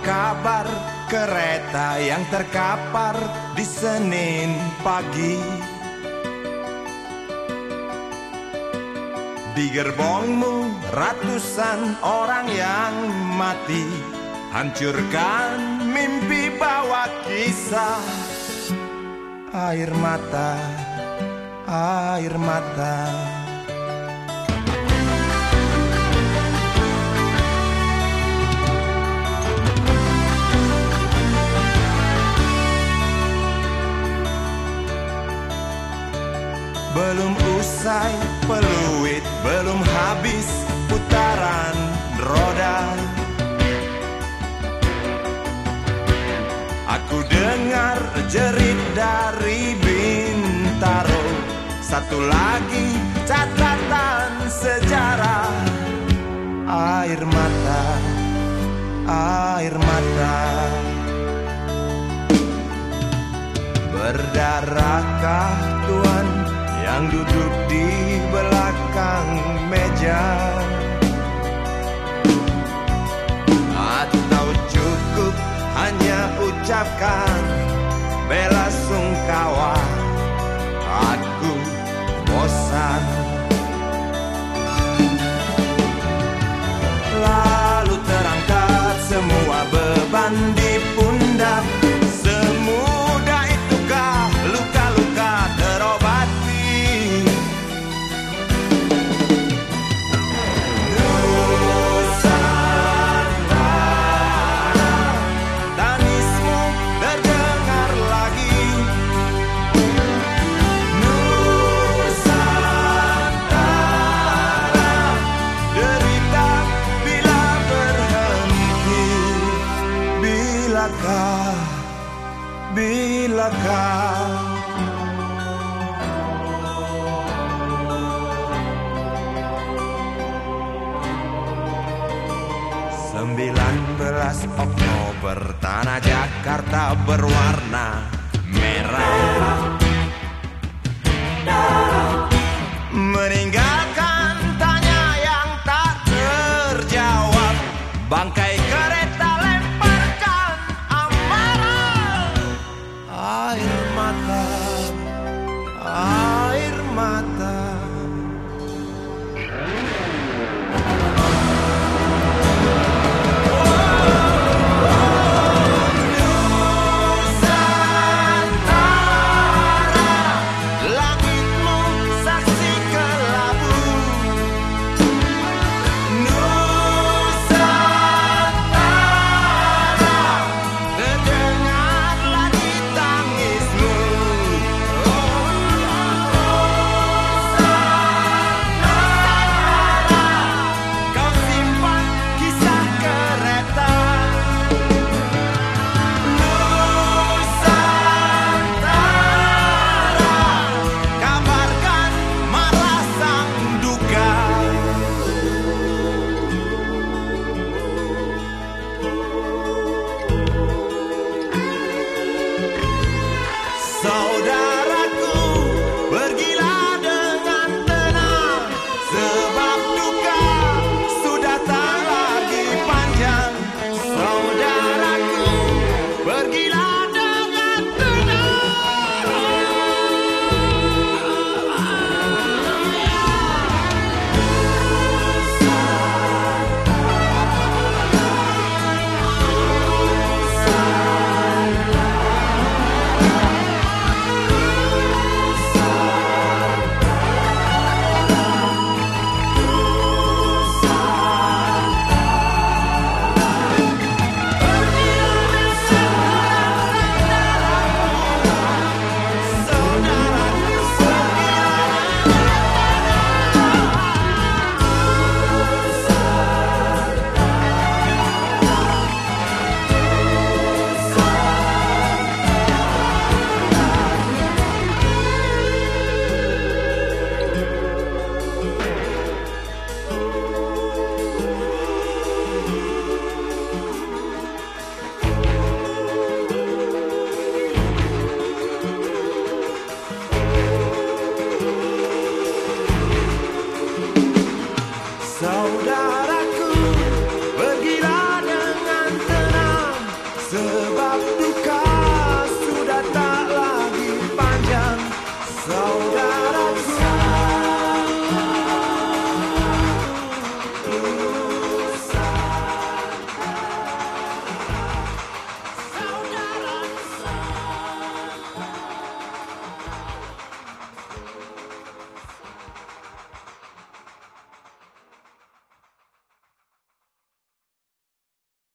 Kabar? Kereta yang terkapar di Senin pagi? Di gerbongmu ratusan orang yang mati. Hancurkan mimpi bawa kisah. Air mata, air mata Belum usai peluit Belum habis putaran roda. Aku dengar jerit dari Bintaro Satu lagi catatan sejarah. Air mata, air mata. Berdarahkah Tuhan yang duduk di belakang meja. Atau cukup hanya ucapkan bela sungkawa. Aku bosan. Lalu terangkat semua beban Bilakah Sembilan belas Oktober Tanah Jakarta berwarna merah. Meninggal